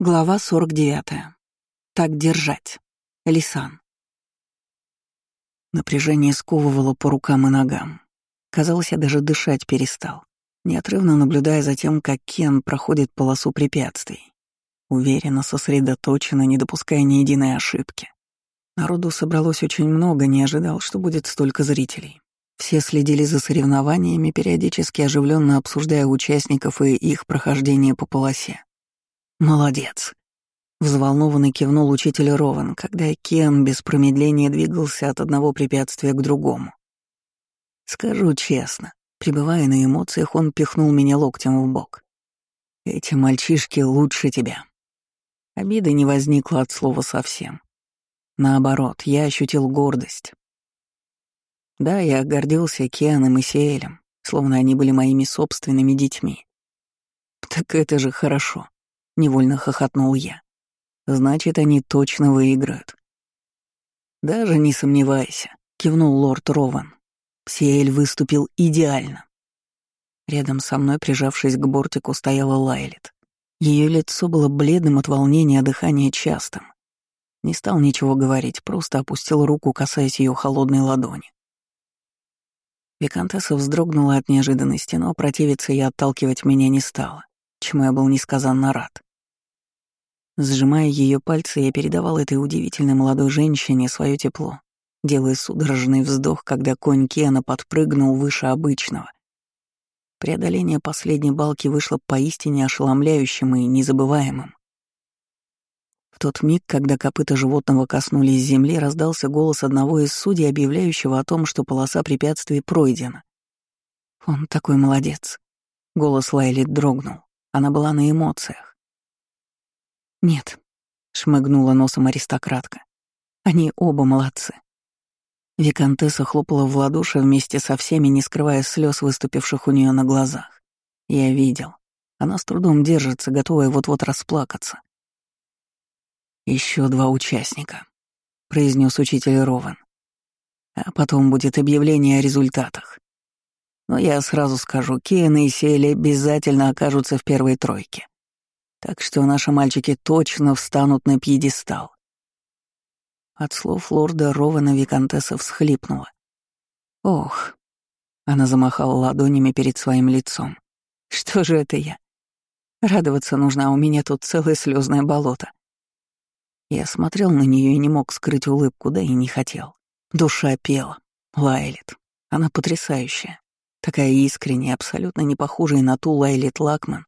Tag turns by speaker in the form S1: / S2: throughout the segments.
S1: Глава 49. Так держать. Лисан. Напряжение сковывало по рукам и ногам. Казалось, я даже дышать перестал, неотрывно наблюдая за тем, как Кен проходит полосу препятствий. Уверенно, сосредоточенно, не допуская ни единой ошибки. Народу собралось очень много, не ожидал, что будет столько зрителей. Все следили за соревнованиями, периодически оживленно обсуждая участников и их прохождение по полосе. «Молодец!» — взволнованно кивнул учитель Рован, когда Кен без промедления двигался от одного препятствия к другому. Скажу честно, пребывая на эмоциях, он пихнул меня локтем в бок. «Эти мальчишки лучше тебя». Обида не возникла от слова совсем. Наоборот, я ощутил гордость. Да, я гордился Кианом и Сеэлем, словно они были моими собственными детьми. Так это же хорошо. Невольно хохотнул я. Значит, они точно выиграют. Даже не сомневайся, кивнул лорд Рован. Сиэль выступил идеально. Рядом со мной, прижавшись к бортику, стояла Лайлет. Ее лицо было бледным от волнения, а дыхание частым. Не стал ничего говорить, просто опустил руку, касаясь ее холодной ладони. Викантесса вздрогнула от неожиданности, но противиться и отталкивать меня не стала, чему я был несказанно рад. Сжимая ее пальцы, я передавал этой удивительной молодой женщине свое тепло, делая судорожный вздох, когда конь Кена подпрыгнул выше обычного. Преодоление последней балки вышло поистине ошеломляющим и незабываемым. В тот миг, когда копыта животного коснулись земли, раздался голос одного из судей, объявляющего о том, что полоса препятствий пройдена. «Он такой молодец!» Голос Лайли дрогнул. Она была на эмоциях. «Нет», — шмыгнула носом аристократка. «Они оба молодцы». Викантесса хлопала в ладоши вместе со всеми, не скрывая слез, выступивших у нее на глазах. Я видел. Она с трудом держится, готовая вот-вот расплакаться. Еще два участника», — произнес учитель Рован. «А потом будет объявление о результатах. Но я сразу скажу, Кен и Сели обязательно окажутся в первой тройке. Так что наши мальчики точно встанут на пьедестал. От слов лорда Рована Викантесса всхлипнула. «Ох!» Она замахала ладонями перед своим лицом. «Что же это я? Радоваться нужно, а у меня тут целое слезное болото». Я смотрел на нее и не мог скрыть улыбку, да и не хотел. Душа пела. Лайлит. Она потрясающая. Такая искренняя, абсолютно не похожая на ту Лайлит Лакман,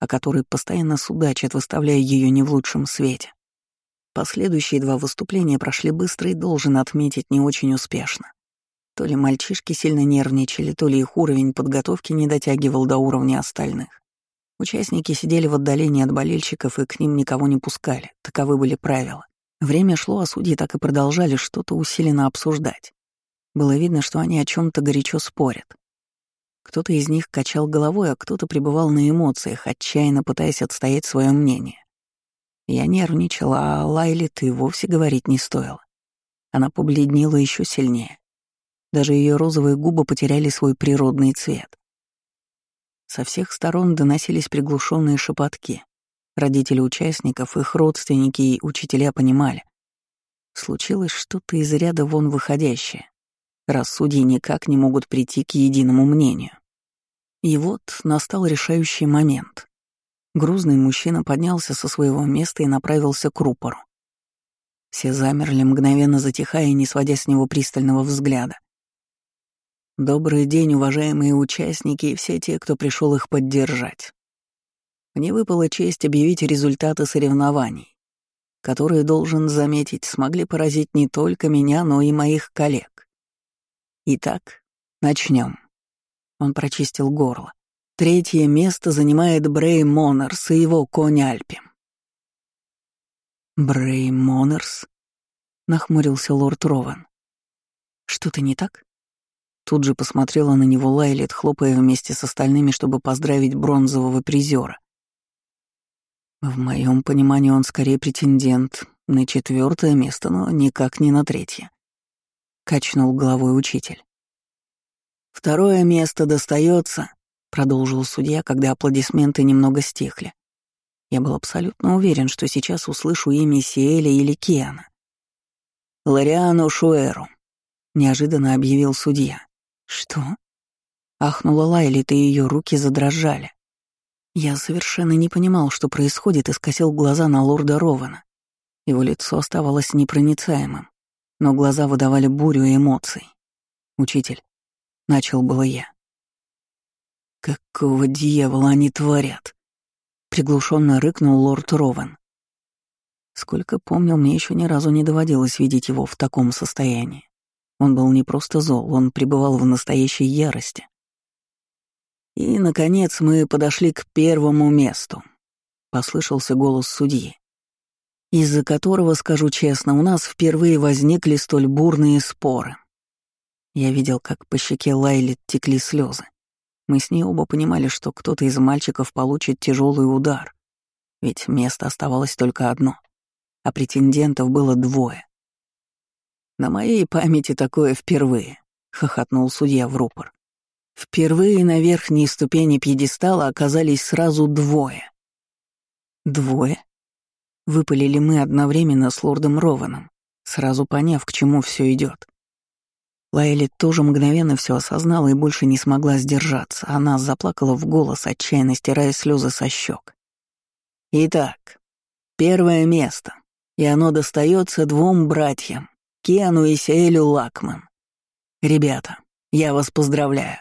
S1: о которой постоянно судачат, выставляя ее не в лучшем свете. Последующие два выступления прошли быстро и должен отметить не очень успешно. То ли мальчишки сильно нервничали, то ли их уровень подготовки не дотягивал до уровня остальных. Участники сидели в отдалении от болельщиков и к ним никого не пускали, таковы были правила. Время шло, а судьи так и продолжали что-то усиленно обсуждать. Было видно, что они о чем то горячо спорят. Кто-то из них качал головой, а кто-то пребывал на эмоциях, отчаянно пытаясь отстоять свое мнение. Я нервничала, а Лайли ты вовсе говорить не стоило. Она побледнела еще сильнее. Даже ее розовые губы потеряли свой природный цвет. Со всех сторон доносились приглушенные шепотки. Родители участников, их родственники и учителя понимали. Случилось что-то из ряда вон выходящее, раз судьи никак не могут прийти к единому мнению. И вот настал решающий момент. Грузный мужчина поднялся со своего места и направился к рупору. Все замерли, мгновенно затихая, не сводя с него пристального взгляда. Добрый день, уважаемые участники и все те, кто пришел их поддержать. Мне выпала честь объявить результаты соревнований, которые, должен заметить, смогли поразить не только меня, но и моих коллег. Итак, начнем. Он прочистил горло. Третье место занимает Брей Монерс и его конь Альпи. Брей Монерс? Нахмурился лорд Рован. Что-то не так? Тут же посмотрела на него Лайлет, хлопая вместе с остальными, чтобы поздравить бронзового призера. В моем понимании он скорее претендент на четвертое место, но никак не на третье. Качнул головой учитель. Второе место достается, продолжил судья, когда аплодисменты немного стихли. Я был абсолютно уверен, что сейчас услышу имя Сиэля или Киана. «Лориану Шуэру», — неожиданно объявил судья. «Что?» — ахнула Лайлит, и ее руки задрожали. Я совершенно не понимал, что происходит, и скосил глаза на лорда Рована. Его лицо оставалось непроницаемым, но глаза выдавали бурю эмоций. «Учитель», — начал было я. «Какого дьявола они творят?» — приглушенно рыкнул лорд Рован. Сколько помнил, мне еще ни разу не доводилось видеть его в таком состоянии. Он был не просто зол, он пребывал в настоящей ярости. И, наконец, мы подошли к первому месту. Послышался голос судьи, из-за которого, скажу честно, у нас впервые возникли столь бурные споры. Я видел, как по щеке Лайли текли слезы. Мы с ней оба понимали, что кто-то из мальчиков получит тяжелый удар, ведь место оставалось только одно, а претендентов было двое. «На моей памяти такое впервые», — хохотнул судья в рупор. Впервые на верхней ступени пьедестала оказались сразу двое. Двое? Выпалили мы одновременно с лордом Рованом, сразу поняв, к чему все идет. Лайли тоже мгновенно все осознала и больше не смогла сдержаться. Она заплакала в голос, отчаянно стирая слезы со щек. Итак, первое место, и оно достается двум братьям, Кену и Сеэлю Лакман. Ребята, я вас поздравляю.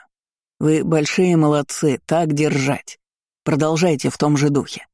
S1: Вы большие молодцы, так держать. Продолжайте в том же духе.